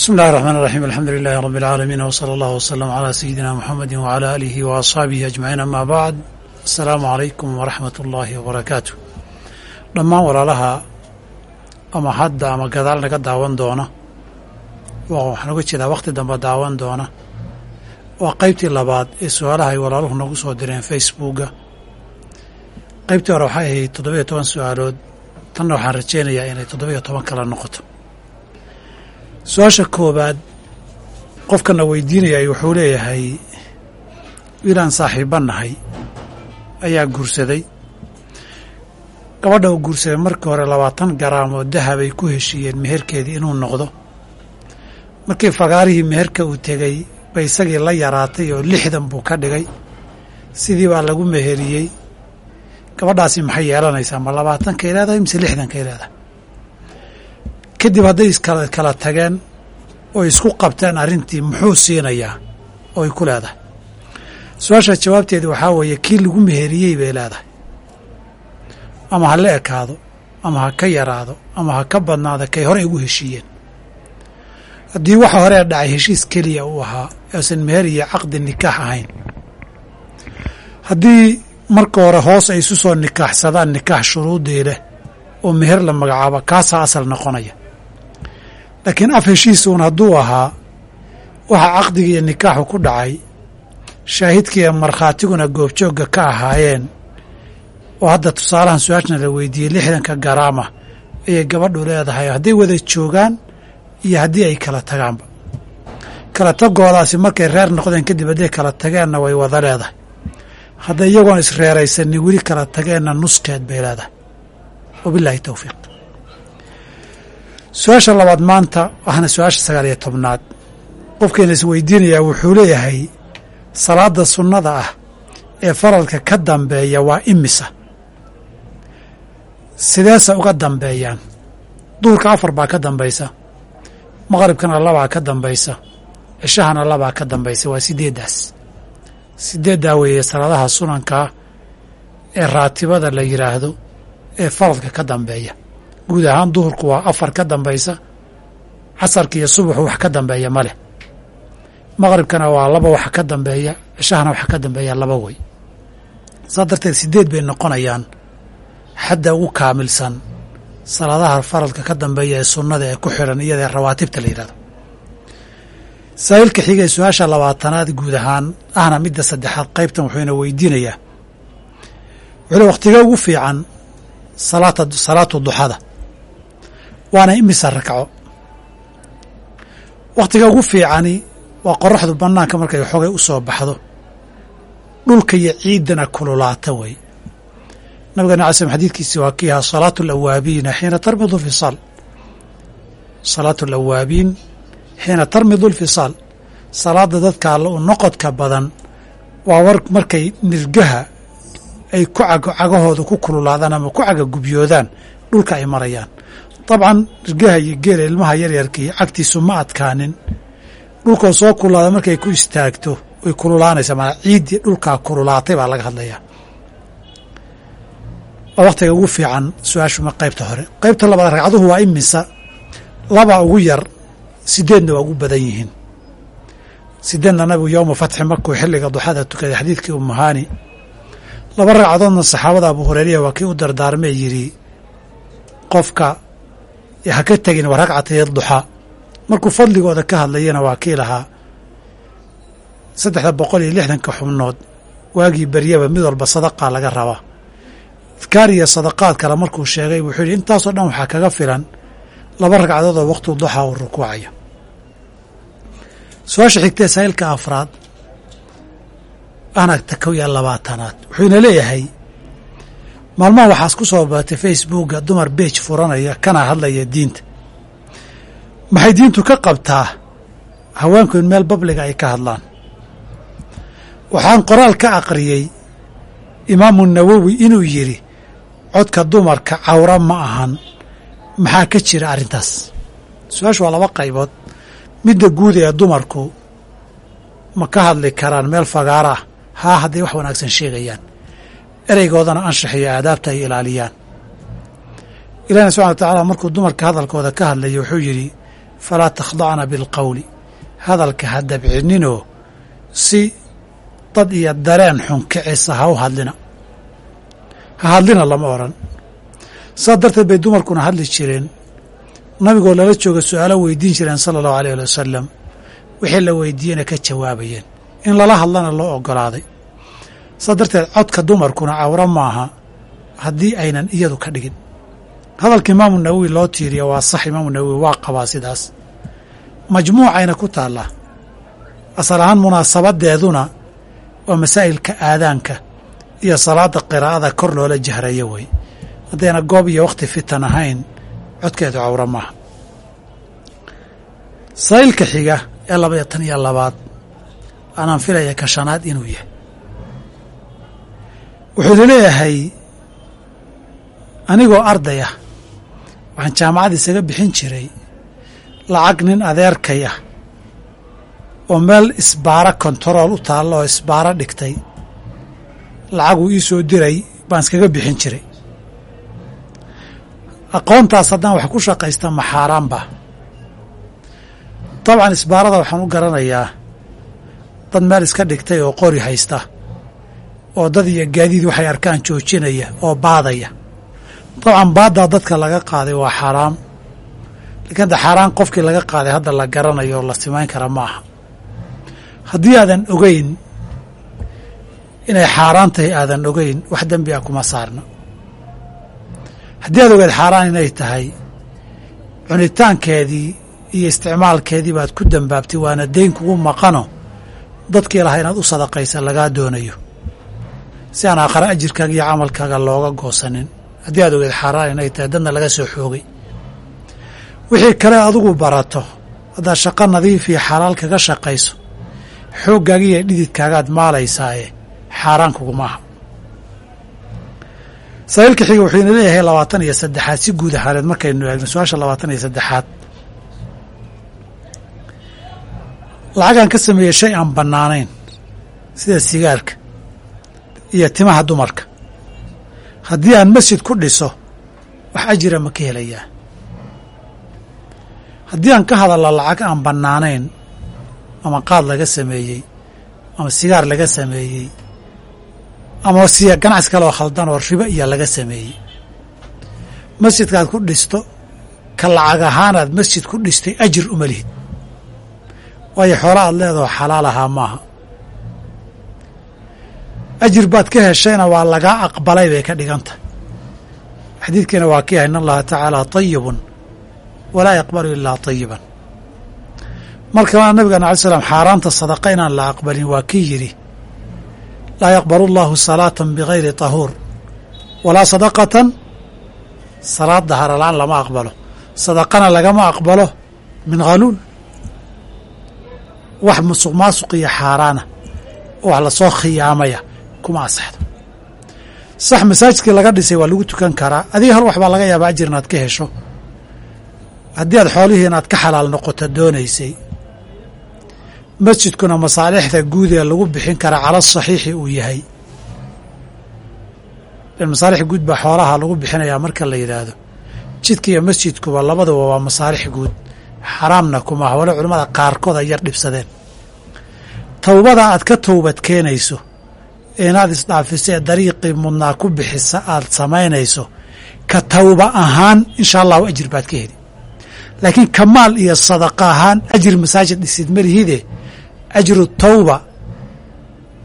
bismi اllahi الرحman الرaxيm alxamdu lilahi rab اlcaalamiin wslى اllah wslm عlى sayidina mxamedi wعlى alihi وaصxaabihi ajmaciin ama bacd asalaamu calaykum waraxmat اllahi wbarakaatu dhammaan walaalaha ama hadda ama gadaal naga daawan doona waxaan uga jeedaa wakhti dambe daawan doona waa qaybtii labaad ee su-aalaha ay walaaluhu nagu soo direen facebooka qaybtii hore waxay ahayd toddobiyo toban su-aalood tanna waxaan rajeynayaa inay toddobiyo toban kala noqoto su'aasha koowaad qofkana weydiinayay wuxuu leeyahay wiilaan saaxiibba nahay ayaa guursaday. Gabadha uu guursaday markii hore labaatan garaam oo dahabay ku heshiiyeen meherkeedii inuu noqdo. Markii fagaarihii meherka uu tegey bay isagii la yaraatay oo lixdan buu ka dhigay. Sidii baa lagu meheriyey. Gabadhaasi maxay yeelanaysaa? Ma labaatankay leedahay mise lixdankay leedahay kadib hadday iskala kala tageen oo isku qabteen arrintii muxuu siinayaa oo ay ku leedahay? Su'aasha jawaabteeda waxaa weeye kii lagu meheriyey bay leedahay. Ama ha la ekaado ama ha ka yaraado ama ha ka badnaado kay horey ugu heshiiyeen. Haddii waxa horee dhacay heshiis keliya uu ahaa oosan meher iyo caqdi nikaax ahayn. Haddii marka hore hoos ay isu soo nikaaxsadaan nikaax shuruudii leh oo meher la magacaabo kaasaa asal noqonaya laakiin af heshiisuun hadduu ahaa waxa caqdiga iyo nikaaxu ku dhacay shaahidkiiyo markhaatiguna goobjoogga ka ahaayeen oo hadda tusaalahan su'aashna la weydiiyey lixdanka garaama ayay gabadhu leedahay. Hadday wada joogaan iyo haddii ay kala tagaanba. Kala tagoodaasi markay reer noqdeen kadib hadday kala tageenna way wada leedahay. Hadday iyagoon isreeraysanin weli kala tageenna nuskeed bay leedahay. Wabilaahi towfiiq su'aasha labaad maanta waxaana su'aasha sagaal iyo tobnaad. Qofkeena isweydiinayaa wuxuu leeyahay salaada sunnada ah ee faralka ka dambeeya waa imisa? Sideese uga dambeeyaan. Duhurka afar baa ka dambaysa. Maqribkana labaa ka dambaysa. Cishahana labaa ka dambaysa. Waa sideeddaas. Sideeddaa weeye salaadaha sunankaa ee raatibada la yidhaahdo ee faradka ka dambeeya guud ahaan duhurku waa afar ka dambaysa casarka iyo subaxu wax ka dambeeya ma leh. Maqribkana waa laba wax ka dambeeya cishahana wax ka dambeeya laba wey saa darteed sideed bay noqonayaan xadda ugu kaamilsan salaadaha faradka ka dambeeya ee sunnada ee ku xidhan iyadaee rawaatibta la yidhahdo. Saa'ilka xiga ee su'aasha labaatanaad guud ahaan ahna midda saddexaad qaybtan wuxuuna weydiinayaa wuxuule wakhtiga ugu fiican salaata salaatu duxada waana imisa rakco. Wakhtiga ugu fiicani waa qoraxdu bannaanka markay xogay u soo baxdo. Dhulka iyo ciiddana kululaata wey nabigana ala slm xadiidkiisi waa kii ahaa salaatu alawaabiina xiina tarmidu lfisaal salaatu alawaabiin xiina tarmidu lfisaal salaada dadka alla u noqodka badan waa war markay nirgaha ay ku cagahooda ku kululaadaan ama ku cagagubyoodaan dhulka ay marayaan dabcan nirgaha iyo geela ilmaha yaryarka iyo cagtiisu ma adkaanin. Dhulkoo soo kululaada markay ku istaagto way kululaanaysaa maa ciiddii dhulkaa kululaatay baa laga hadlayaa. Waa wakhtiga ugu fiican su'aashuma qaybta hore. Qaybta labaad ragcaduhu waa imisa. Laba ugu yar sideedna waa ugu badan yihiin. Sideedna nabigu yowma fatxi markuu xilliga duxada tukaday xadiidkii umuhaani laba ragcadoodna saxaabada abu hureyriya waa kii u dardaarmee yidhi qofka ha ka tegin waa ragcatay duxaa markuu fadligooda ka hadlayana waa kii lahaa. Saddexda boqol iyo lixdanka xubnood waagii beryaba mid walba sadaqaa laga rabaa. Adkaar iyo sadaqaad kale markuu sheegay wuxuu yidhi intaasoo dhan waxaa kaga filan. Laba ragcadood oo waqtu duxaa uu rukuucayo. Su'aasha xigtee saa'ilka afraad anagta kow iyo labaatanaad wuxuuna leeyahay maalmaha waxaas ku soo baatay facebooka dumar beej furanaya kana hadlaya diinta. Maxay diintu ka qabtaa? Haweenku in meel babliga ay ka hadlaan. Waxaan qoraal ka aqriyey imaamu nawowi inuu yidhi codka dumarka cawra ma ahan maxaa ka jira arrintaas? Su'aashu waa laba qaybood. Midda guud ee dumarku ma ka hadli karaan meel fagaara ah. Haa hadday wax wanaagsan sheegayaan ereygoodana anshax iyo aadaabta ay ilaaliyaan. Ilahina subxana wa tacaala markuu dumarka hadalkooda ka hadlaya wuxuu yidhi falaa takhdacna bilqowli hadalka ha dabcininoo si dad iyo dareen xun kicisa ha u hadlina. Ha hadlina lama odhan. Saas darteed bay dumarkuna hadli jireen. Nabigoo lala jooga su'aalo weydiin jireen sala allahu aleyh ali wasalam wixii la weydiiyena ka jawaabayeen. In lala hadlana loo ogolaaday saas darteed codka dumarkuna cawro maaha haddii aynan iyadu ka dhigin. Hadalka imaamu nawowi loo tiiriya waa sax imaamu nawowi waa qabaa sidaas. Majmuucayna ku taallaa. Asal ahaan munaasabadeeduna waa masaa'ilka aadaanka iyo salaada qiraa'ada kor loola jahrayo wey haddayna goob iyo wakhti fitan ahayn codkeedu cawro maaha. Saa'ilka xiga ee labaiyo tan iyo labaad aanaan filaya ka shanaad inuu yahay wuxuu leeyahay anigoo arday ah waxaan jaamacad isaga bixin jiray lacag nin adeerkay ah oo meel isbaaro kontarool u taalla oo isbaaro dhigtay. Lacaguu ii soo diray baan iskaga bixin jiray. Aqoontaas haddaan wax ku shaqaysta ma xaaraanba dabcan isbaarada waxaan u garanayaa dad meel iska dhigtay oo qori haysta oo dad iyo gaadiid waxay arkaan joojinaya oo baadaya. Dabcan baaddaa dadka laga qaaday waa xaaraam lakiin hadda xaaraan qofkii laga qaaday hadda la garanayo oo la simayn kara ma aha. Haddii aadan ogeyn inay xaaraan tahay aadan ogeyn wax dembi ah kuma saarna haddii aad ogeed xaaraan inay tahay cunitaankeedii iyo isticmaalkeedii baad ku dembaabtay waana deyn kugu maqano dadkii lahaa inaad u sadaqaysa lagaa doonayo si aan aakhare ajirkaaga iyo camalkaaga looga goosanin haddii aad ogeed xaaraan inay tahay dadna laga soo xoogay. Wixii kale adigu barato haddaad shaqo nadiif iyo xalaal kaga shaqayso xooggaaga iyo dhididkaagaad maalaysaaye xaaraan kuguma aha saaiilka xiga wuxuu ina leeyahay labaatan iyo saddexaad si guud ahaaneed markaynu eegno su'aasha labaatan iyo saddexaad. Lacagaan ka sameeyey shay aan bannaanayn sida sigaarka iyo timaha dumarka. Haddii aan masjid ku dhiso wax ajira ma ka helayaa haddii aan ka hadallo lacag aan bannaanayn ama qaad laga sameeyey ama sigaar laga sameeyey ama siya ganacsi kaloo khaldan oo ribo iyo laga sameeyey. Masjidkaad ku dhisto ka lacag ahaanaad masjid ku dhistay ajir uma lihid. Waayo xoola aad leedaho xalaal ahaa maaha ajir baad ka heshayna waa lagaa aqbalay bay ka dhigan tahay xadiidkiina waa kii ah in allaha tacaala tayibun walaa yaqbalu ilaa tayiban markaa nabigana alay slam xaaraanta sadaqa inaan la aqbalin waa kii yidhi laa yaqbalu allahu salaatan bigayri tahuur. Walaa sadaqatan salaad daharalaan lama aqbalo. Sadaqana lagama aqbalo min haluul wax musuq maasuq iyo xaaraana wax la soo khiyaamaya kuma asaxdo sax masaajidkii laga dhisay waa lagu tukan karaa. Adiga hal wax baa laga yaabaa ajir inaad ka hesho. Haddii aad xoolihii inaad ka xalaal noqoto doonaysay. Masjidkuna masaalixda guud ee lagu bixin karaa cala saxiixi uu yahay. Masaalix guud baa xoolaha lagu bixinayaa marka la yidhaahdo jidka iyo masjidkuba labaduba waa masaalix guud. Xaraamna kuma ah wala culimmada qaarkood ay yar dhibsadeen. Towbada aad ka towbad keenayso inaad isdhaafiso ee dariiqii mudnaa ku bixisa aad samaynayso ka tawba ahaan insha allahu ajir baad ka heli. Laakiin kamaal iyo sadaqa ahaan ajir masaajid dhisid malihide ajru tawba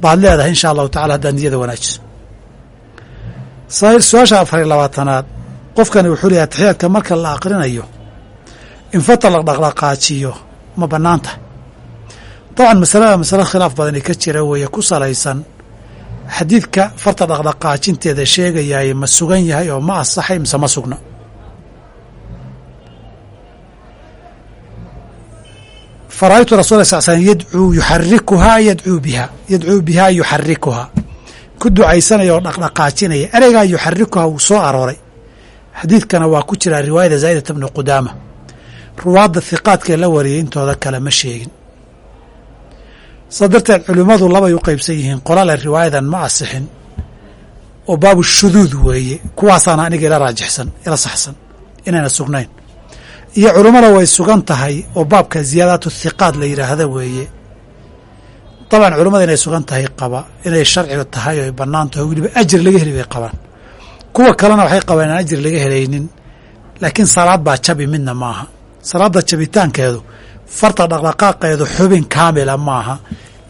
baad leedahay insha allahu tacala haddaad niyada wanaajiso. Su'aasha afar iyo labaatanaad qofkani wuxuu leeyahay taxiyaadka marka la aqrinayo in fata la dhaqdhaqaajiyo ma bannaan tahay dabcan masalada masalo khilaaf badani ka jira weeye ku salaysan xadiidka farta dhaqdhaqaajinteeda sheegayaay ma sugan yahay oo ma asaxay mise ma sugna fara'aytu rasul sal slm yadcuu yuxarikuhaa yadcuu bihaa yadcuu bihaa yuxarikuhaa ku ducaysanaya oo dhaqdhaqaajinaya ereygaa yuxarikuhaa wuu soo arooray. Xadiidkana waa ku jiraa riwaayada zaa'idata bni qudaama. Ruwaadda hiqaadkee la wariyay intooda kale ma sheegin saa darteed culimmadu labay u qaybsan yihiin qolale riwaayadan ma asixin oo baabu shuduud weeye. Kuwaasaana aniga ila raajixsan ila saxsan inayna sugnayn. Iyo culummada way sugan tahay oo baabka ziyaadaatu thiqaad la yidhaahda weeye. Dabcan culummada inay sugan tahay qaba inay sharciga tahay oo ay bannaan tahay weliba ajir laga heli bay qabaan. Kuwa kalena waxay qabaan inaan ajir laga helaynin laakiin salaad baa jabi midna maaha. Salaadda jabitaankeedu farta dhaqdhaqaaqeedu xubin kaamila maaha.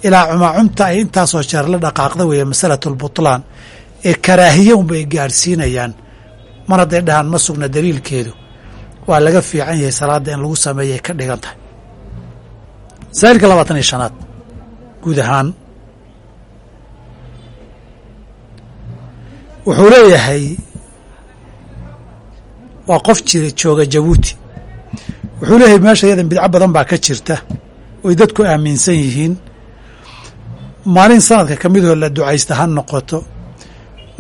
Ilaa cumaacumta ay intaasoo jeer la dhaqaaqda weeye masalatu lbutlaan ee karaahiye unbay gaadhsiinayaan mar hadday dhahaan ma sugna daliilkeedu. Waa laga fiican yahay salaadda in lagu sameeyay ka dhigan tahay. Masaa'ilka labaatan iyo shanaad. Guud ahaan. Wuxuu leeyahay waa qof jira jooga jabuuti wuxuu leeyahay meesha yadan bidco badan baa ka jirta oy dadku aaminsan yihiin. Maalin sanadka ka midoo la ducaysta ha noqoto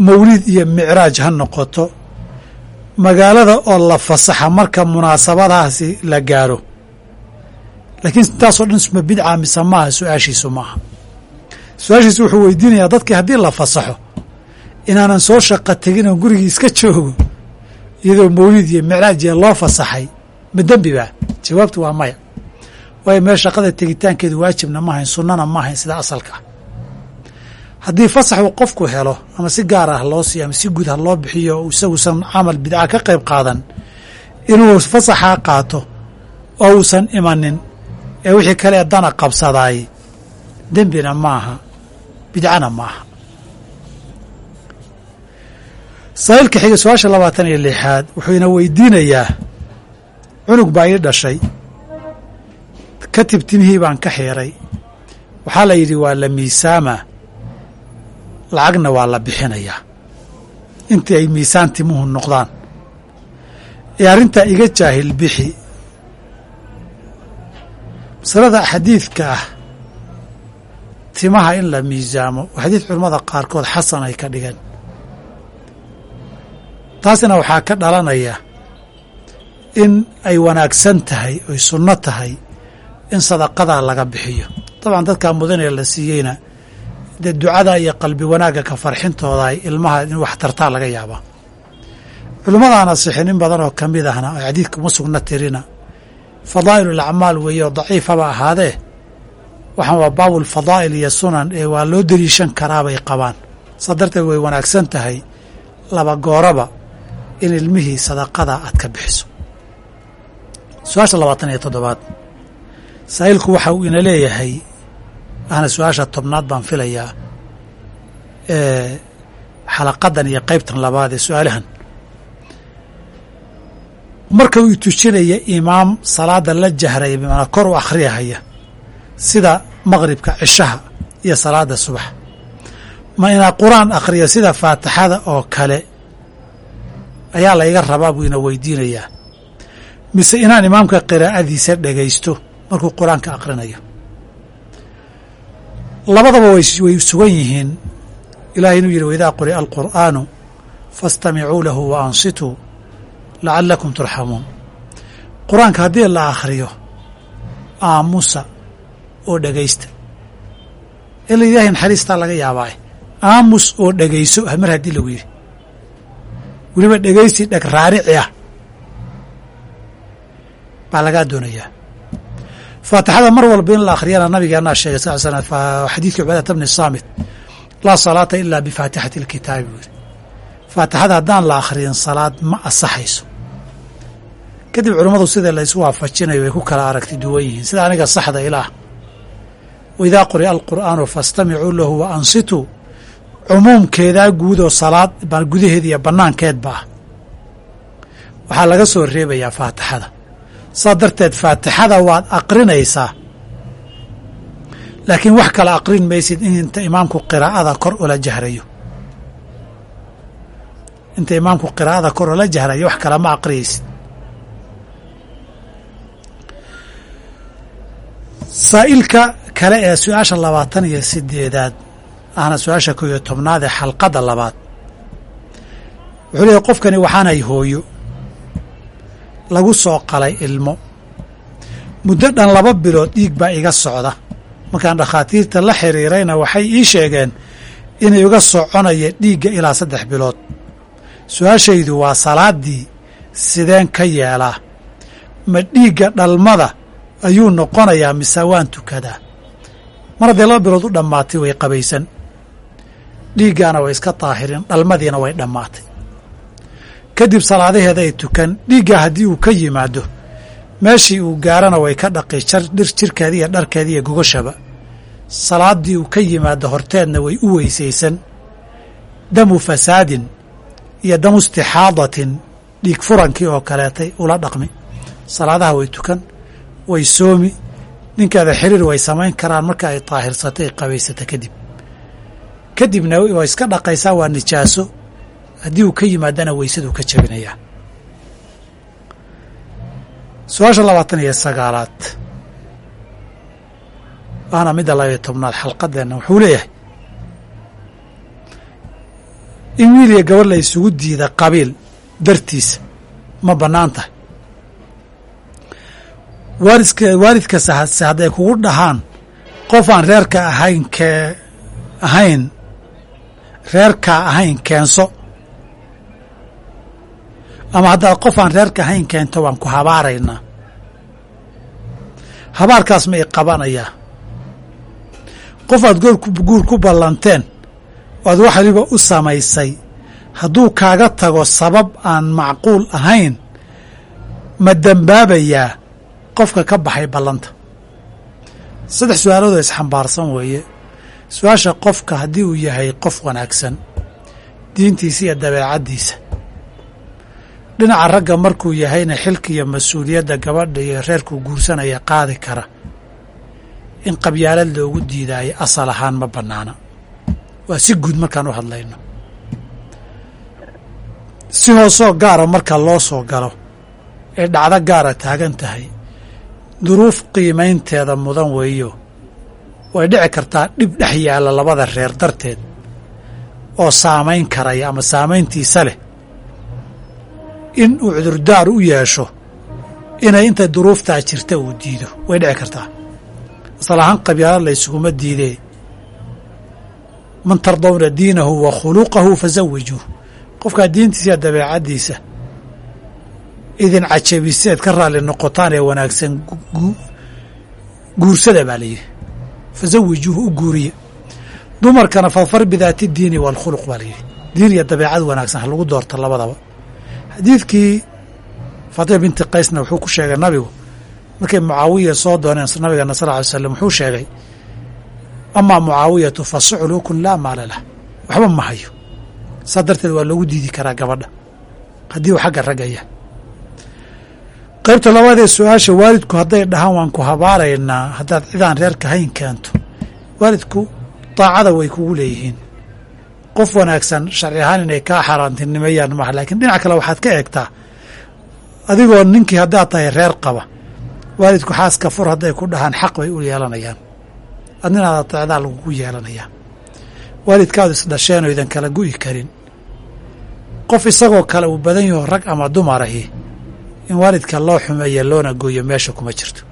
mawlid iyo micraaj ha noqoto magaalada oo la fasaxa marka munaasabadahaasi la gaaro. Laakiin intaasoo dhan isma bidca mise maaha su'aashiisu maaha. Su'aashiisu wuxuu weydiinayaa dadkii haddii la fasaxo inaanan soo shaqa tegin oo gurigii iska joogo iyadoo mawlid iyo micraaj iyo loo fasaxay ma jawaabtu waa maya. Waayo meel shaqada tegitaankeedu waajibna ma ahayn sunnana ma ahayn sida asalka. Haddii fasaxu qofku helo ama si gaar ah loo siiyo ama si guud ha loo bixiyo isaguusan camal bidca ka qayb qaadan inuu fasaxaa qaato oo uusan imanin ee wixii kale dana qabsadaay dembina maaha bidcana maaha saa'ilka xiga su'aasha labaatan iyo lixaad wuxuu ina weydiinayaa cunug baa ii dhashay. Katib timihii baan ka xiiray waxaa la yidhi waa la miisaamaa lacagna waa la bixinayaa intii ay miisaan timuhu noqdaan. Ee arrintaa iga jaahil bixi. Masalada xadiidka ah timaha in la miisaamo xadiid culimmada qaarkood xasan ay ka dhigeen. Taasina waxaa ka dhalanaya in ay wanaagsan tahay oy sunno tahay in sadaqadaa laga bixiyo. Dabcan dadkaa mudanee la siiyeyna dee ducada iyo qalbi wanaagga ka farxintooda ilmaha in wax tartaa laga yaabaa. Culimmadaana sixin in badan oo ka mid ahna oo xadiidka uma sugna tirina fadaa'il acmaal weeye oo daciifaba ahaadee waxaan waa baabul fadaa'il iyo sunan ee waa loo deliishan karaabay qabaan. Saa darteed way wanaagsan tahay laba gooraba in ilmihii sadaqada aad ka bixiso su'aasha labaatan iyo toddobaad. Saa'ilku waxa uu ina leeyahay ahna su'aasha tobnaad baan filayaa xalaqadan iyo qaybtan labaad ee su'aalahan. Marka uu tujinaya imaam salaada la jahraya bimaanaa kor u akhriyahaya sida maqribka cishaha iyo salaada subax. Ma inaa qur'aan akhriyo sida faatixada oo kale ayaa layga rabaa buu ina weydiinayaa mise inaan imaamka qiraa'adiisa dhegaysto markuu qur'aanka akhrinayo labadaba way sugan yihiin. Ilahay inuu yidhi waidaa quri'a alqur'aanu faastamicuu lahu wa ansituu lacalakum turxamuun. Qur'aanka haddii la akhriyo aamusa oo dhegaysta ila ilaahay naxariistaa laga yaabaa aamus oo dhegayso mar haddii lagu yidhi. Weliba dhegaysi dheg raarici ah baa lagaa doonayaa faatixada mar walba in la akhriyana nabigeennaa sheegay sal slam xadiidkii cubaadata bni saamit. Laa salaata ilaa bifaatixati alkitaabi buu yidhi. Faatixada haddaan la akhriyin salaad ma asaxayso kadib culummadu sida la isu waafajinayo way ku kala aragti duwan yihiin. Sida aniga saxda ilaah. Waidaa quri'a alqur'aanu faastamicuu lahu wa ansituu cumuumkeedaa guud oo salaad gudaheed iyo bannaankeedba ah waxaa laga soo reebayaa faatixada saa darteed faatixada waad aqrinaysaa. Laakiin wax kala aqrin maysid inta imaamku qiraa'ada kor ula jahrayo. Inta imaamku qiraa'ada kor ula jahrayo wax kale ma aqriyaysid saa'ilka kale ee su'aasha labaatan iyo sideedaad ahna su'aasha koo iyo tobnaad ee xalqadda labaad. Wuxuu leeyahy qofkani waxaanay hooyo lagu soo qalay ilmo. Muddo dhan laba bilood dhiig baa iga socda. Markaan dhakhaatiirta la xiriirayna waxay ii sheegeen inay iga soconaya dhiigga ilaa saddex bilood. Su'aashaydu waa salaaddii sideen ka yeelaa. Ma dhiigga dhalmada ayuu noqonayaa mise waan tukadaa mar haddee laba bilood u dhammaatay way qabaysan. Dhiiggaana way iska daahireen dhalmadiina way dhammaatay kadib salaadaheeda ay tukan dhiiggaa haddii uu ka yimaado meeshii uu gaarana way ka dhaqi jirkeeda iyo dharkeeda iyo gogashaba salaaddii uu ka yimaado horteedna way u weysaysan. Damu fasaadin iyo damu istixaadatin dhiig furankii oo kaleetay ula dhaqmi. Salaadaha way tukan way soomi. Ninkeeda xiriir way samayn karaan marka ay daahirsato ay qabaysata kadib. Kadibna waa iska dhaqaysaa waa nijaaso haddii uu ka yimaadana weysaduu ka jabinayaa su'aasha labaatan iyo sagaalaad. Waana midda labayo tobnaad xalqadeenna wuxuu leeyahay in wiil iyo gabadh la isugu diida qabiil dartiisa ma bannaan tahay. Waalidka waalidkase hase hadday kugu dhahaan qof aan reerka ahayn kee ahayn reerkaa ahayn keenso ama haddaad qof aan reerka ahayn keento waan ku habaaraynaa. Habaarkaas ma i qabanayaa qof aad guur ku ballanteen oo aad wax waliba u samaysay hadduu kaaga tago sabab aan macquul ahayn ma dembaabayaa qofka ka baxay ballanta. Saddex su'aaloodoo isxambaarsan weeye. Su'aasha qofka haddii uu yahay qof wanaagsan diintiisa iyo dabeecaddiisa dhinaca ragga markuu yahayna xilka iyo mas'uuliyadda gabadha iyo reerkuu guursanaya qaadi kara. In qabyaalad loogu diidaayo asal ahaan ma bannaana waa si guud markaan u hadlayno. Si hoosoo gaara marka loo soo galo ee dhacdo gaara taagan tahay duruuf qiimaynteeda mudan weeyo. Way dhici kartaa dhib dhex yaalla labada reer darteed oo saamayn karaya ama saamayntiisa leh in uu cudurdaar u yeesho inay inta duruuftaa jirta uu diido. Way dhici kartaa. Asal ahaan qabyaalo laysuguma diidee. Man tardawna diinahu wa khuluqahu fasawijuuh qofkaa diintiisa iyo dabeecaddiisa idin cajabise eed ka raalli noqotaan ee wanaagsan guursada baa layidhi fasawijuuhu u guuriya dumarkana fadfar bidaati diini waalkhuluq baa layidhi diin iyo dabeecad wanaagsan ha lagu doorto labadaba xadiidkii faatima binti qaysna wuxuu ku sheegay nabigu. Markay mucaawiya soo dooneen nabigana sal ly slam wuxuu sheegay amaa mucaawiyatu fa suclukun laa maala lah. Waxba ma hayo. Saa darteed waa loogu diidi karaa gabadha. Haddii uu xagga raggaya qaybta labaadee su'aasha waalidku hadday dhahaan waan ku habaaraynaa haddaad cidaan reerka hayn keento waalidku daacada way kugu leeyihiin qof wanaagsan sharci ahaan inay kaa xaaraantinimeeyaan maaha laakiin dhinac kale waxaad ka eegtaa adigoo ninkii haddaad tahay reer qaba waalidku xaaska fur hadday ku dhahaan xaq bay u yeelanayaan. Adninaada tecdaa lagugu yeelanayaa waalidkaadu isdhasheenoo idan kala gu'i karin. Qof isagoo kale uu badan yaho rag ama dumarahi in waalidka loo xumeeya loona gooyo meesha kuma jirto.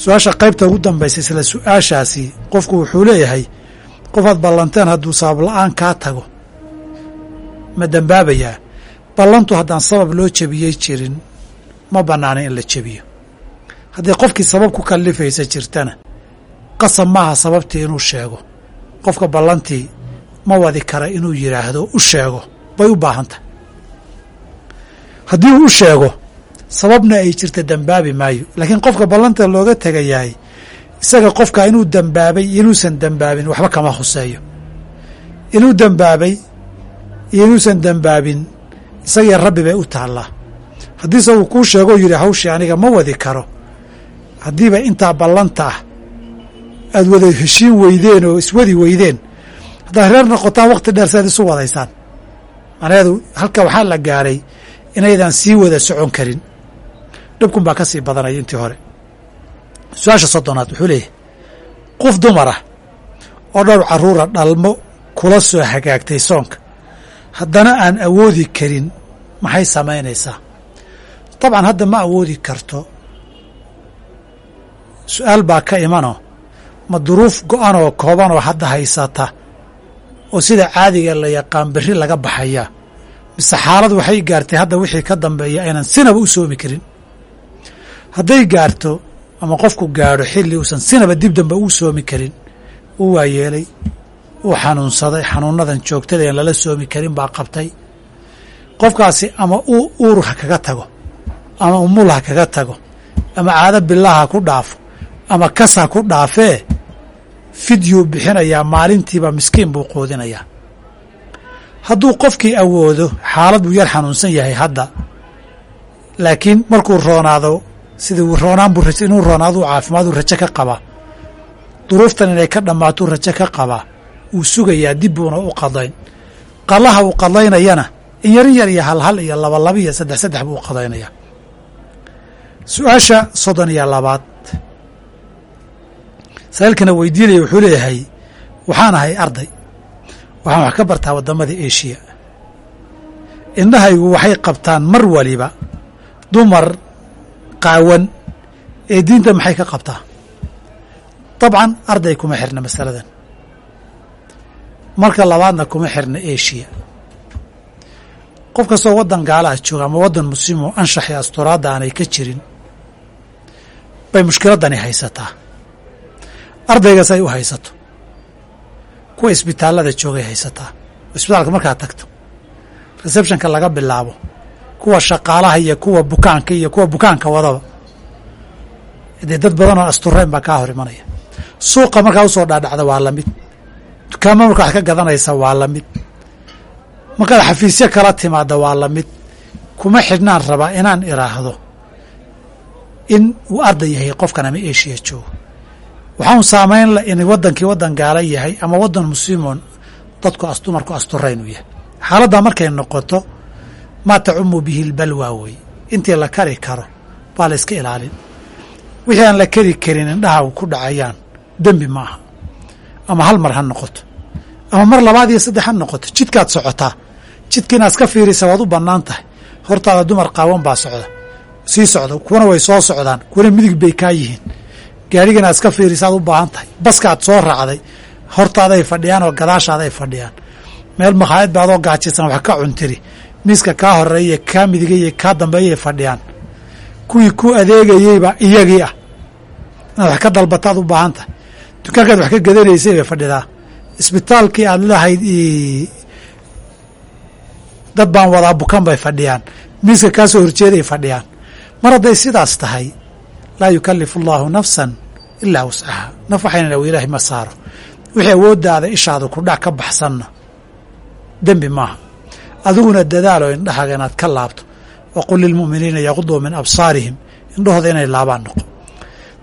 Su'aasha qaybta ugu dambaysa isla su'aashaasi qofku wuxuu leeyahay qofaad ballanteen hadduu sabab la'aan kaa tago. Ma dembaabayaa ballantu haddaan sabab loo jebiyey jirin ma bannaana in la jebiyo. Haddii qofkii sabab ku kallifaysa jirtana qasab maaha sababtii inuu sheego. Qofka ballantii ma wadi kara inuu yidhaahdo u sheego bay u baahan tahay haddii uu u sheego sababna ay jirta dembaabi maayo. Laakiin qofka ballanta looga tegayahay isaga qofka inuu dembaabay inuusan dembaabin waxba kama huseeyo inuu dembaabay iyo inuusan dembaabin isagii rabbi bay u taallaa haddiise uu kuu sheegoo yidhi hawshii aniga ma wadi karo. Haddiiba intaa ballanta ah aad wada heshiin weydeen oo iswadi weydeen haddaad reer noqotaan wakhti dheer si aad isu wadaysaan. Macnaheedu halka waxaa la gaaray inaydan sii wada socon karin. Dhibkun baa ka sii badanaya intii hore su'aasha soddonaad wuxuu leeyahay qof dumar ah oo dhowr carruura dhalmo kula soo hagaagtay soonka haddana aan awoodi karin maxay samaynaysaa? Dabcan hadda ma awoodi karto. Su'aal baa ka imanoo ma duruuf go-an oo kooban oo hadda haysata oo sida caadiga la yaqaan berri laga baxayaa mise xaalad waxay gaartay hadda wixii ka dambeeya aynan sinaba u soomi karin. Hadday gaarto ama qofku gaadho xilli uusan sinaba dib dambe uu soomi karin uu waayeelay uu xanuunsaday xanuunadan joogtada en lala soomi karin baa qabtay. Qofkaasi ama uu uur ha kaga tago ama umul ha kaga tago ama caado bilaha ku dhaafo ama kas ku dhaafee fidyuu bixinayaa maalintiiba miskiin buu qoodinayaa hadduu qofkii awoodo xaalad buu yar xanuunsan yahay hadda. Laakiin markuu roonaado sidii roonaan buu inuu roonaaduu caafimaaduu rajo ka qabaa duruuftan inay ka dhammaatuu rajo ka qabaa wuu sugayaa dib buuna u qadayn. Qalaha uu qadaynayana in yarin yar iyo halhal iyo labalaba iyo saddex saddex buu u qadaynayaa su'aasha soddon iyo labaad. Saailkana weydiinaya wuxuu leeyahay waxaan ahay arday. Waxaan wax ka bartaa waddamada eshiya indhahaygu waxay qabtaan mar waliba dumar qaawan ee diinta maxay ka qabtaa? Dabcan arday kuma xirna masaladan. Marka labaadna kuma xirna eshiya qof kastoo waddan gaalaha jooga ama waddan muslimoo anshax iyo asturaadda aanay ka jirin bay mushkiladdani haysataa. Ardaygaas ay u haysato. Kuwa isbitaallada joogay haysataa. Isbitaalka markaad tagto. Receptionka laga bilaabo kuwa shaqaalaha iyo kuwa bukaanka iyo kuwa bukaanka wadaba dee dad badan oo asturayn baa kaa hor imanaya. Suuqa markaa u soo dhaadhacda waa la mid dukaama marka wax ka gadanaysa waa la mid markaad xafiisyo kala timaada waa la mid kuma xidhnaan rabaa inaan iraahdo in uu arday yahay qofkan ama eshiya joogo. Waxaan saamayn la in waddankii waddan gaala yahay ama waddan muslimoon dadku dumarku asturayn uu yahay. Xaaladdaa markay noqoto maa tacumu bihi lbalwa wey intii la kari karo baa la ilaalin. Wixii aan la keri karin indhaha ku dhacayaan dembi ma aha ama hal mar ha noqoto. Ama mar labaad iyo saddex ha noqoto. Jidkaad socotaa jidka inaad iska fiirisa waad u bannaan tahay. Hortaada dumar qaawan baa socda. Sii socda kuwana way soo socdaan. Kuwana midig bay kaa yihiin. Gaadhiga inaad iska fiirisaad u baahan tahay. Baskaad soo raacday. Hortaaday fadhiyaan oo gadaashaaday fadhiyaan. Meel makhaayad ba adoo gaajaysan wax ka cuntiri miiska kaa horreeya kaa midigaya kaa dambeeyay fadhiyaan. Kuwii ku adeegayeyba iyagii ah. Inaad wax ka dalbataad u baahan tahay dukaankaad wax ka gadanaysay bay fadhidaa. Isbitaalkii aad lahayd dad baan wadaa bukan bay fadhiyaan. Miiska kaa soo horjeeday fadhiyaan. Mar hadday sidaas tahay laa yukalifu allaahu nafsan ilaa wascaha naf waxayna ilaahay ma saaro. Wixii awooddaada ishaada kudhac ka baxsanna. Dembi maaha adiguna dadaalo indhahaaga inaad ka laabto. Waqul lilmu'miniina yaquduu min absaarihim. Indhahooda inay laabaan noqo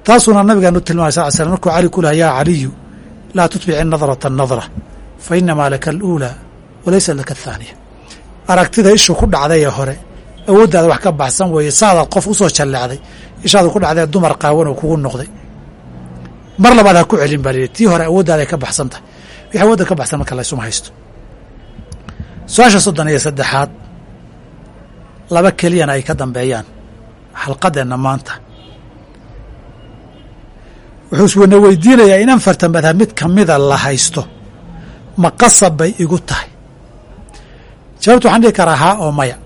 taasuuna nabigaanu tilmaamay sal l slam markuu cali ku laha yaa caliyu laa tutbici nadrata nadra fa inamaa laka aluulaa walaysa laka athaaniya. Aragtida ishu ku dhacday ee hore awooddaada wax ka baxsan weeye saadaad qof u soo jalleecday ishaadu ku dhacdee dumar qaawan oo kugu noqday. Mar labaad ha ku celin baa lihi tii hore awooddaada ka baxsan tahay. Wixii awoodda ka baxsan marka laysuma haysto su'aasha soddon iyo saddexaad laba keliyana ay ka dambeeyaan. Xalqadeenna maanta. Wuxuu iswana weydiinayaa in madhab mid ka mida la haysto. Ma qasab bay igu tahay. Jawaabtu waxaan dhihi karaa haa oo maya.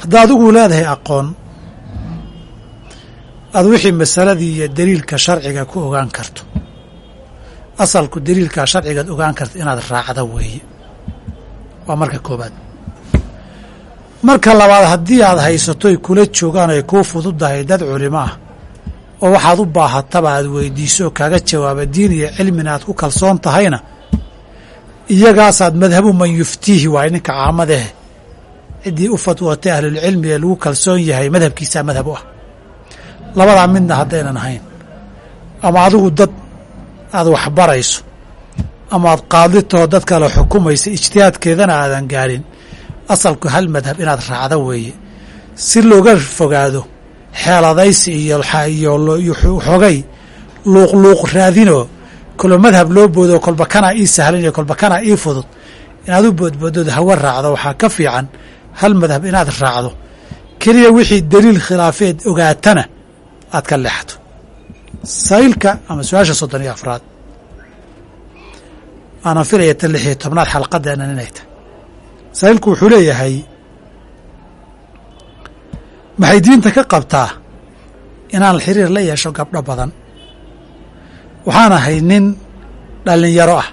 Haddaa adigu leedahay aqoon aad wixii masaladii iyo daliilka sharciga ku ogaan karto. Asalku daliilka sharcigaad ogaan karta inaad raacda weeye waa marka koobaad marka labaad haddii aad haysatoy kula joogaan ay kuu fududahay dad culimo ah oo waxaad u baahataba aad weydiiso oo kaaga jawaaba diin iyo cilmina aad ku kalsoon tahayna iyagaasaad madhabu man yuftiihi waay ninka caamadahe ciddii u fatwootay ahlulcilmi ee lagu kalsoon yahay madhabkiisaa madhab u ah. Labadaa midna haddaynan ahayn. Ama adigu dad aad waxbarayso ama aad qaaditoo dad kale xukumaysa ijtihaadkeedana aadan gaarin. Asalku hal madhab inaad raacda weeye. Si looga fogaado xeeladaysi iyo xogay luuqluuq raadinoo kolba madhab loo boodo kolba kanaa ii sahlan iyo kolba kanaa ii fudud inaad u boodboodood hawa raacdo waxaa ka fiican hal madhab inaad raacdo. Keliya wixii daliil khilaafeed ogaatana aad ka leexato. Saa'ilka ama su'aasha soddon iyo afraad aanan filaya tan lix tobnaad xalqadeennan inay tahay saa'ilku wuxuu leeyahay maxay diinta ka qabtaa inaan xiriir la yeesho gabdho badan? Waxaan ahay nin dhallinyaro ah.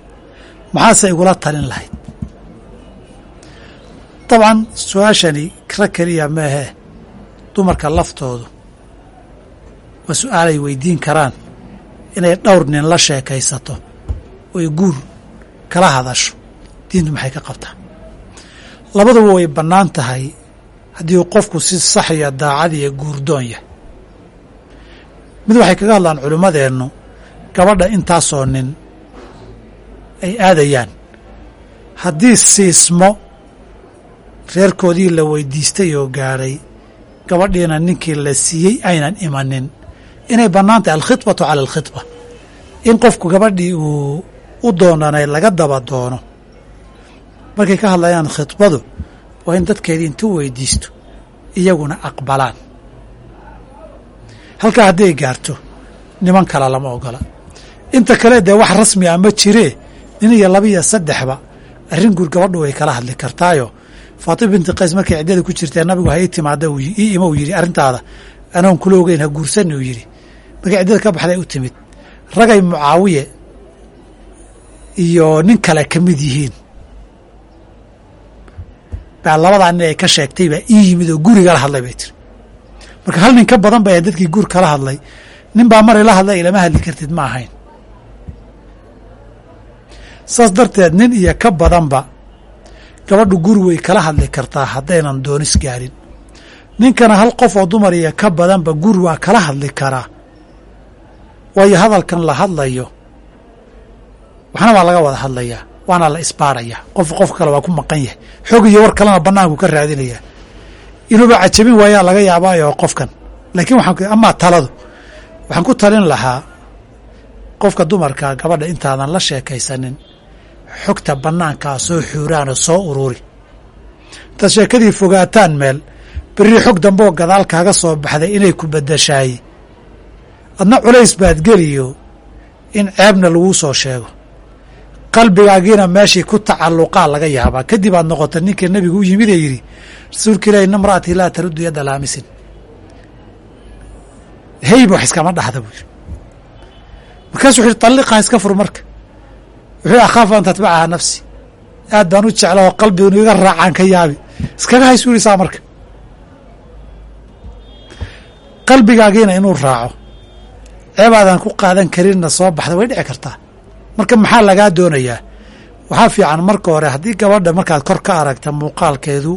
Maxaase igula talin lahayd? Dabcan su'aashani rag keliya meehee dumarka laftoodu waa su'aalay weydiin karaan inay dhowr nin la sheekaysato oy guur kala hadasho. Diintu maxay ka qabtaa? Labaduba way bannaan tahay haddii qofku si sax iyo daacad iyo guurdoon yahay. Mid waxay kaga hadlaan culimmadeennu gabadha intaasoo nin ay aadayaan. Haddii siismo reerkoodii la weydiistay oo gaadhay gabadhiina ninkii la siiyey aynan imanin. Inay bannaan tahay alkhidbatu cala alkhidba. In qofku gabadhii uu u doonanay laga daba doono. Markay ka hadlayaan khidbadu waa in dadkeedii intu weydiisto iyaguna aqbalaan. Halkaa hadday gaarto niman kale lama ogola. Inta kale dee wax rasmi a ma jiree nin iyo laba iyo saddexba arrin guur gabadhu way kala hadli kartaayo. Faatima binti qays markay ciddada ku jirtee nabigu ha ii timaada ii ima uu yidhi arrintaada. Anoon kula ogeyn ha guursani uu yidhi. Markay ciddada ka baxday u timid. Ragay mucaawiye iyo nin kale ka mid yihiin. Baa labadaa nin ay ka sheegtay baa ii yimid oo gurigala hadlay bay tiri. Marka hal nin ka badan ba dadkii guur kala hadlay. Nin baa mari la hadlay ilama hadli kartid ma ahayn. Saas darteed nin iyo ka badanba gabadhu guri way kala hadli kartaa haddaynan doonis gaarin. Ninkana hal qof oo dumar iyo ka badanba guri waa kala hadli karaa. Waayo hadalkan la hadlayo waxna waa laga wada hadlayaa waana la isbaarayaa qof qof kale waa ku maqan yahay. Xog iyo war kalena bannaanku ka raadinayaa inuuba cajabin waayaa laga yaabaayo qofkan. Laakiin waxaan amaa taladu. Waxaan ku talin lahaa qofka dumarka gabadha intaadan la sheekaysanin. Xogta bannaankaa soo xuuraanoo soo ururi intaad sheekadii fogaataan meel berri xog dambeoo gadaal kaaga soo baxday inay ku beddeshaay. Adna culays baad geliyo in ceebna laguu soo sheego qalbigaagiina meeshii ku tacalluqaa laga yaabaa. Kadib aad noqota ninka nebigu u yimid ee yidhi rasuulka ilahi ina mra'atii laa taruddu yadda laamisin. Heyb wax iskama dhaxda buu yidhi. Markaasu wuxu yhi talliqaa iska fur marka. Wuxuu akhaafu an tatbacaha nafsi. Aad baan u jecla oo qalbigu iga raacaan ka yaabi. Iskaga haysu yidhi saa marka. Qalbigaagiina inuu raaco ceebaadan ku qaadan karinna soo baxda way dhici kartaa marka maxaa lagaa doonayaa? Waxaa fiican marka hore haddii gabadha markaad kor ka aragta muuqaalkeedu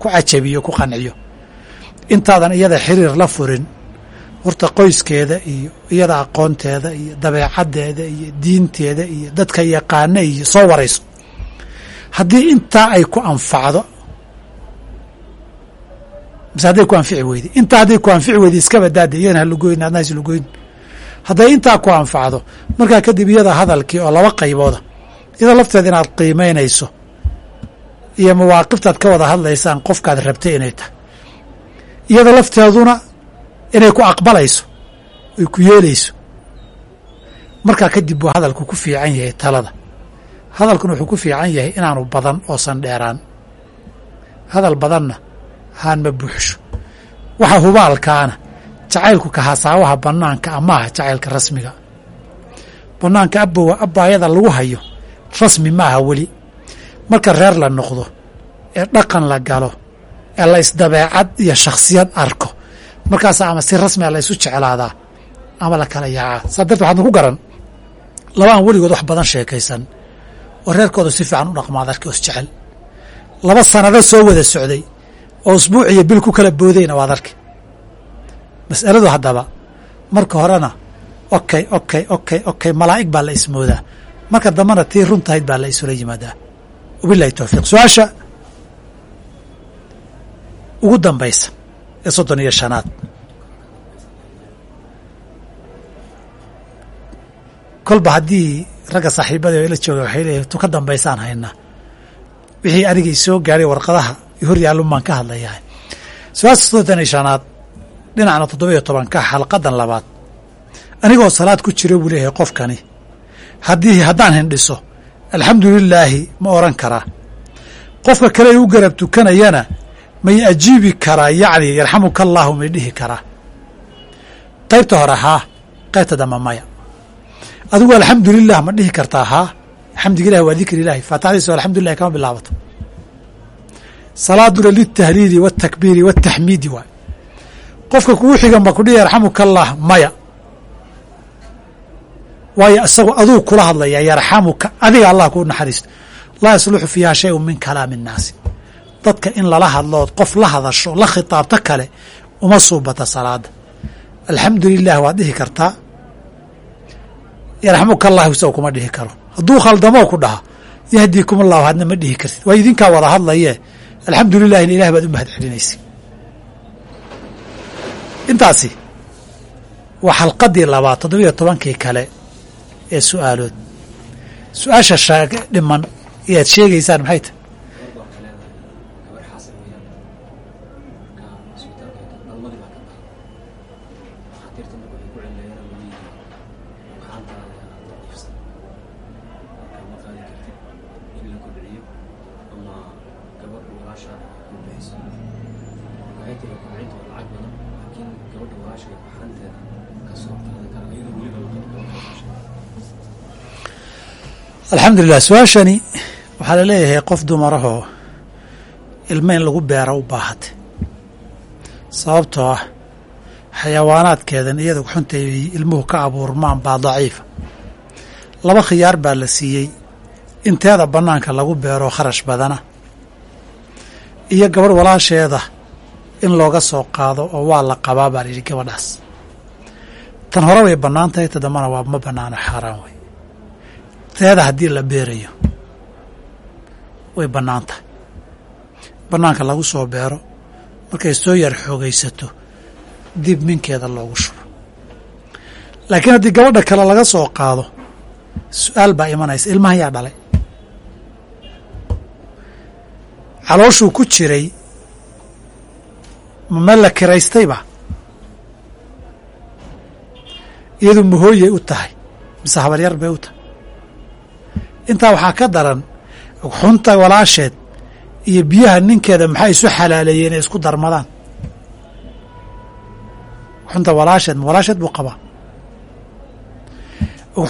ku cajabiyo ku qanciyo intaadan iyada xiriir la furin horta qoyskeeda iyo iyada aqoonteeda iyo dabeecaddeeda iyo diinteeda iyo dadka yaqaana iyo soo warayso. Haddii intaa ay ku anfacdo mise hadday ku anfici weyde intaa hadday ku anfici weyde iska badaada iyana halugoyn adna islugoyn hadday intaa ku anfacdo markaa kadib iyada hadalkii oo laba qaybooda iyada lafteeda inaad qiimaynayso iyo mawaaqiftaad ka wada hadlaysaan qofkaad rabtay inay tahay. Iyada lafteeduna inay ku aqbalayso ay ku yeelayso. Markaa kadib buu hadalku ku fiican yahay talada. Hadalkuna wuxuu ku fiican yahay inaanu badan oosan dheeraan. Hadal badanna haan ma buuxsho waxa hubaalkaana jacaylku ka hasaawaha bannaanka amaaha jacaylka rasmiga. Bannaanka abbowa abbaayada lagu hayo rasmi maaha weli. Marka reer la noqdo ee dhaqan la galo ee la isdabeecad iyo shakhsiyad arko markaasa ama si rasmiga la ysu jeclaadaa ama la kala yaacaa. Saa darteed waxaadna ku garan laba aan weligood wax badan sheekaysan oo reerkooda si fiican u dhaqmaad arki os jecel. Laba sanado soo wada socday oo usbuuc iyo bil ku kala boodayna waad arki mas'aladu haddaba marka horena okay okay okay okay malaa'ig baa la ismoodaa. Marka dambena tii run tahayd baa la isula yimaadaa. Wabilahi towfiiq su'aasha ugu dambaysa ee soddon iyo shanaad. Kolba haddii ragga saaxiibada la jooga waxay leeyihiin tu ka dambaysaan haynaa wixii anigii soo gaaray warqadaha hor yaalun baan ka hadlayaa. Su'aasha soddon iyo shanaad dhinacna toddobiyo tobanka xalqadan labaad. Anigoo salaad ku jira buu leeyahay qofkani. Haddii haddaan hindhiso alxamdu lilaahi ma oran karaa qofka kale u garab tukanayana may ajiibi karaa yacni yarxamuka allaahu may dhihi karaa qaybta hore haa qaybta dambe maya. Adigu alxamdulilah ma dhihi kartaa haa xamdiga waa dikri ilahi faatixadiisa alxamdulilahi kama bilaabato. Salaaduna litahliili waاtakbiiri waاtaxmiidi waay qofka kugu xigan ba kudhihi yarxamuka allah maya. Waayo isagoo aduu kula hadlaya yarxamuka adiga allah kuu naxariisto laa yasluxu fiiha shay un min kalaami الnaasi dadka in lala hadlood qof la hadasho la khitaabto kale uma suubata salaada alxamdu lilah waad dhihi kartaa yarxamuka allahu isago kuma dhihi karo. Hadduu khaldamoo ku dhaha yahdiikum allahu hadna ma dhihi kartid. Waa idinkaa wada hadlaye alxamdu lilahina ilah baad u mahad celinaysa intaasi waa xalqadii labaad toddobiyo tobankii kale ee su'aalood. Su'aasha shaag dhiman ayaad sheegaysaan maxay tahy alxamdulilah su'aashani waxaa la leeyahay qof dumarahoo ilmo in lagu beera u baahatay sababtoo ah xayawaanaadkeedan iyada xuntay ilmuhu ka abuurmaan baa daciifa. Laba khiyaar baa la siiyey inteeda bannaanka lagu beero kharash badana. Iyo gabarh walaasheeda in looga soo qaado oo waa la qabaa baa la yidhi gabadhaas. Tan hore way bannaan tahay ta waa ma bannaano xaaraan wey teeda haddii la beerayo way bannaan tahay. Bannaanka lagu soo beero markay soo yar xoogaysato dib minkeeda loogu shubo. Laakiin haddii gabadha kale laga soo qaado su'aal baa imanaysa ilmahan yaa dhalay. Calooshuu ku jiray ma meel la kiraystayba iyadu mahooyay u tahay mise habaryar bay u tahay intaa waxaa ka daran xunta walaasheed iyo biyaha ninkeeda maxaa isu xalaaleeyey inay isku darmadaan? Xunta walaasheed walaasheed buu qabaa.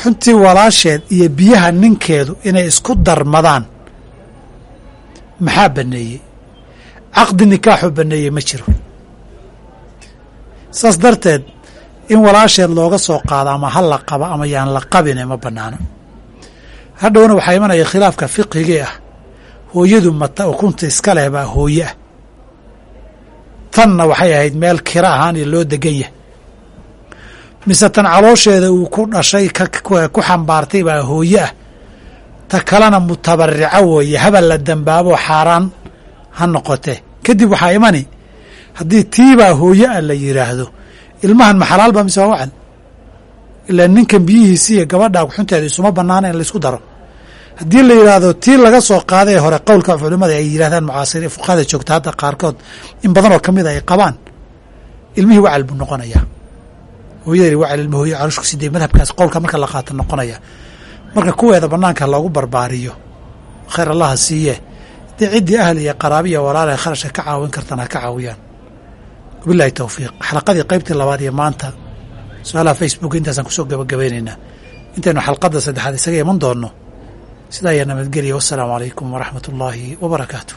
Xuntii walaasheed iyo biyaha ninkeedu inay isku darmadaan maxaa baneeyey? Caqdi nikaaxuu baneeyey ma jiro. Saas darteed in walaasheed looga soo qaado ama ha la qaba ama yaan la qabine ma banaano hadhowna waxaa imanaya khilaafka fiqhigii ah. Hooyadu mata ukunta iska leh baa hooye ah. Tanna waxay ahayd meel kira ahaan iyo loo degan yahay. Mise tan caloosheeda uu ku dhashay ku xambaartay baa hooye ah. Ta kalena mutabarico weeye habal la dambaabo xaaraan ha noqotee kadib waxaa imani haddii tiibaa hooye ah la yidhaahdo ilmahan ma xalaal ba mise waa wacal ilaa ninkan biyihiisi iyo gabadha xunteeda isuma banaana in laysku daro haddii la yidhaahdo tii laga soo qaaday hore qowlka culimmada ay yidhahdaan mucaasiri fuqahada joogta hadda qaarkood in badan oo ka mid a ay qabaan ilmihii wacal buu noqonayaa hooyadani wacal ilma hooye carushku sidee madhabkaas qowlka marka la qaato noqonaya. Marka kuweeda banaanka loogu barbaariyo khayr allaha siiye dee ciddii ahli iyo qaraabiya walaala kharashka ka caawin kartana ha ka caawiyaan. Wabilahi towfiiq xalaqadii qaybtii labaad iyo maanta su'aalaha facebook intaasaan ku soo gabagabaynaynaa intaynu xalqadda saddexaad isaga iman doonno sidaa ayaa nabadgelya. Wassalaamu calaykum waraxmat ullaahi wa barakaatu